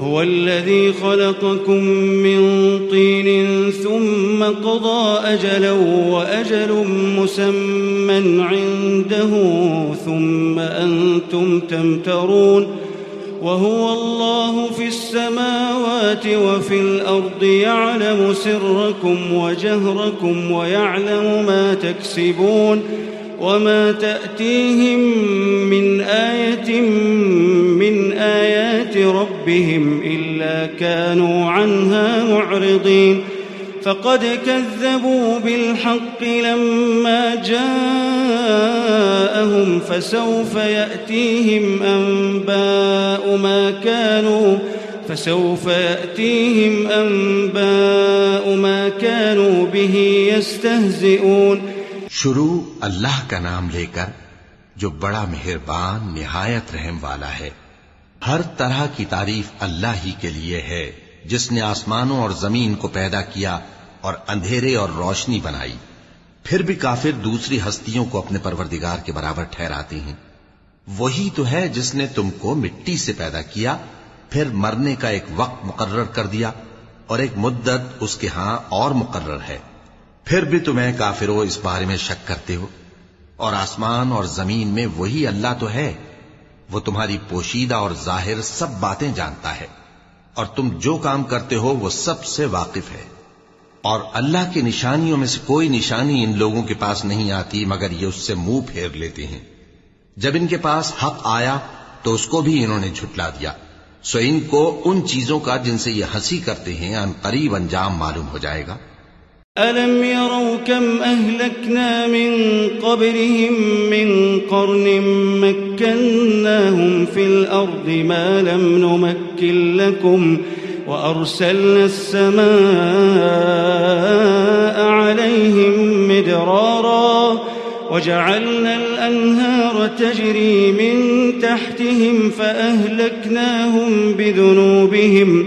هو الذي خلقكم من طين ثم قضى أجلا وأجل مسمى عنده ثم أنتم تمترون وهو الله في السماوات وفي الأرض يعلم سركم وجهركم ويعلم ما تكسبون وما تأتيهم من آية من ربهم إلا كانوا عنها معرضين. فقد كذبوا بالحق لما جاءهم فسوف يأتيهم أنباء ما كانوا فسوف يأتيهم أنباء ما كانوا به يستهزئون. شروع اللہ کا نام لے کر جو بڑا مہربان، نہایت رحم والا ہے ہر طرح کی تعریف اللہ ہی کے لیے ہے، جس نے آسمانوں اور زمین کو پیدا کیا اور اندھیرے اور روشنی بنائی۔ پھر بھی کافر دوسری ہستیوں کو اپنے پروردگار کے برابر ٹھہراتے ہیں۔ وہی تو ہے جس نے تم کو مٹی سے پیدا کیا، پھر مرنے کا ایک وقت مقرر کر دیا اور ایک مدت اس کے ہاں اور مقرر ہے۔ پھر بھی تمہیں کافرو اس بارے میں شک کرتے ہو۔ اور آسمان اور زمین میں وہی اللہ تو ہے وہ تمہاری پوشیدہ اور ظاہر سب باتیں جانتا ہے اور تم جو کام کرتے ہو وہ سب سے واقف ہے۔ اور اللہ کی نشانیوں میں سے کوئی نشانی ان لوگوں کے پاس نہیں آتی مگر یہ اس سے منہ پھیر لیتے ہیں۔ جب ان کے پاس حق آیا تو اس کو بھی انہوں نے جھٹلا دیا۔ سو ان کو ان چیزوں کا جن سے یہ ہنسی کرتے ہیں ان قریب انجام معلوم ہو جائے گا۔ ألم يروا كم أهلكنا من قبرهم من قرن مكناهم في الأرض ما لم نمكن لكم وأرسلنا السماء عليهم مدرارا وجعلنا الأنهار تجري من تحتهم فأهلكناهم بذنوبهم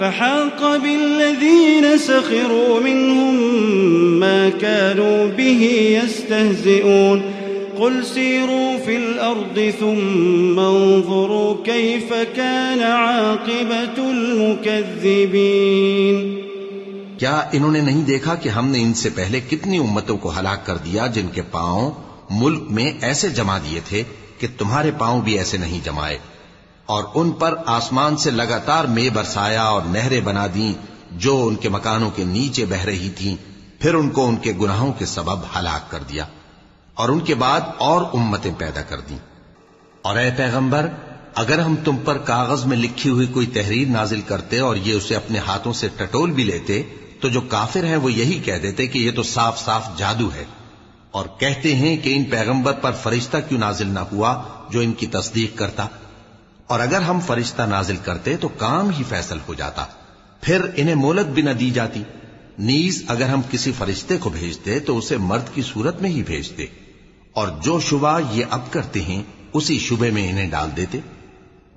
فحاق بالذين سخروا منهم ما كانوا به يستهزئون. قل سيروا في الأرض ثم انظروا كيف كان عاقبة المكذبين. کیا انہوں نے نہیں دیکھا کہ ہم نے ان سے پہلے کتنی امتوں کو ہلاک کر دیا جن کے پاؤں ملک میں ایسے جما دیے تھے کہ تمہارے پاؤں بھی ایسے نہیں جمائے؟ اور ان پر آسمان سے لگاتار مے برسایا اور نہریں بنا دیں جو ان کے مکانوں کے نیچے بہ رہی تھیں۔ پھر ان کو ان کے گناہوں کے سبب ہلاک کر دیا اور ان کے بعد اور امتیں پیدا کر دیں۔ اور اے پیغمبر، اگر ہم تم پر کاغذ میں لکھی ہوئی کوئی تحریر نازل کرتے اور یہ اسے اپنے ہاتھوں سے ٹٹول بھی لیتے، تو جو کافر ہیں وہ یہی کہہ دیتے کہ یہ تو صاف صاف جادو ہے۔ اور کہتے ہیں کہ ان پیغمبر پر فرشتہ کیوں نازل نہ ہوا جو ان کی تصدیق کرتا؟ اور اگر ہم فرشتہ نازل کرتے تو کام ہی فیصل ہو جاتا، پھر انہیں مولت بھی نہ دی جاتی۔ نیز اگر ہم کسی فرشتے کو بھیجتے تو اسے مرد کی صورت میں ہی بھیجتے۔ اور جو شبہ یہ اب کرتے ہیں، اسی شبے میں انہیں ڈال دیتے۔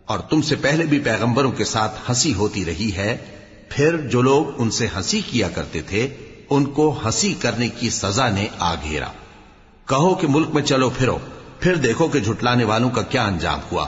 اور تم سے پہلے بھی پیغمبروں کے ساتھ ہنسی ہوتی رہی ہے، پھر جو لوگ ان سے ہنسی کیا کرتے تھے، ان کو ہنسی کرنے کی سزا نے آ گھیرا۔ کہو کہ ملک میں چلو پھرو، پھر دیکھو کہ جھٹلانے والوں کا کیا انجام ہوا۔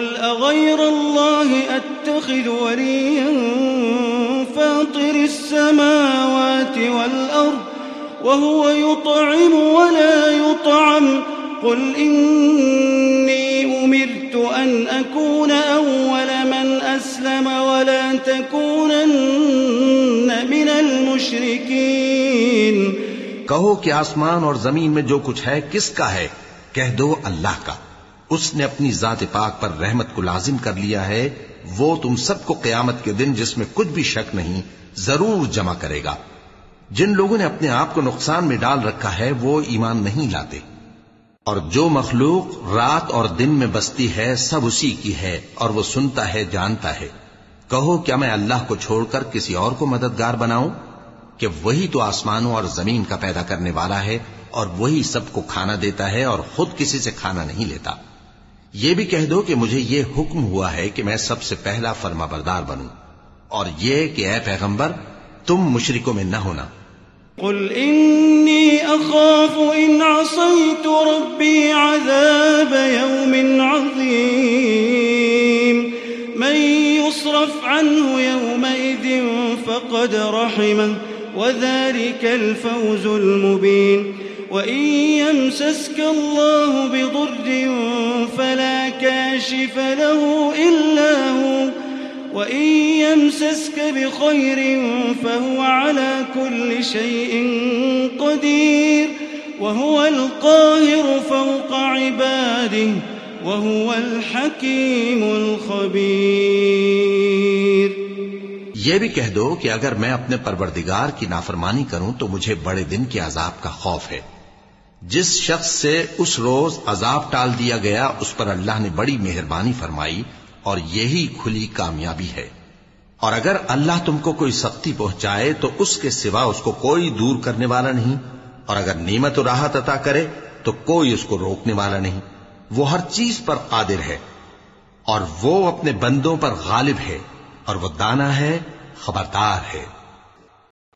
قل أغير الله أتخذ وليا فاطر السماوات والأرض وهو يطعم ولا يطعم قل إني أمرت أن أكون أول من أسلم ولا تكونن من المشركين کہو کہ آسمان اور زمین میں جو کچھ ہے، کس کا ہے؟ کہہ دو اللہ کا۔ اس نے اپنی ذات پاک پر رحمت کو لازم کر لیا ہے، وہ تم سب کو قیامت کے دن جس میں کچھ بھی شک نہیں، ضرور جمع کرے گا۔ جن لوگوں نے اپنے آپ کو نقصان میں ڈال رکھا ہے، وہ ایمان نہیں لاتے۔ اور جو مخلوق رات اور دن میں بستی ہے، سب اسی کی ہے اور وہ سنتا ہے، جانتا ہے۔ کہو، کیا میں اللہ کو چھوڑ کر کسی اور کو مددگار بناؤں؟ کہ وہی تو آسمانوں اور زمین کا پیدا کرنے والا ہے اور وہی سب کو کھانا دیتا ہے اور خود کسی سے کھانا نہیں لیتا۔ یہ بھی کہہ دو کہ مجھے یہ حکم ہوا ہے کہ میں سب سے پہلا فرما بردار بنوں۔ اور یہ کہ اے پیغمبر، تم مشرکوں میں نہ ہونا۔ قل إني أخاف إن عصيت ربي عذاب يوم عظيم. من يصرف عنه يومئذ فقد رحمه، وذلك الفوز المبين. وإن يمسسك الله بضر فلا كاشف له إلا هو وإن يمسسك بخير فهو على كل شيء قدير وهو القاهر فوق عباده وهو الحكيم الخبير یہ بھی کہہ دو کہ اگر میں اپنے پروردگار کی نافرمانی کروں تو مجھے بڑے دن کے عذاب کا خوف ہے۔ جس شخص سے اس روز عذاب ٹال دیا گیا، اس پر اللہ نے بڑی مہربانی فرمائی اور یہی کھلی کامیابی ہے۔ اور اگر اللہ تم کو کوئی سختی پہنچائے، تو اس کے سوا اس کو کوئی دور کرنے والا نہیں۔ اور اگر نعمت و راحت عطا کرے، تو کوئی اس کو روکنے والا نہیں۔ وہ ہر چیز پر قادر ہے اور وہ اپنے بندوں پر غالب ہے اور وہ دانا ہے، خبردار ہے۔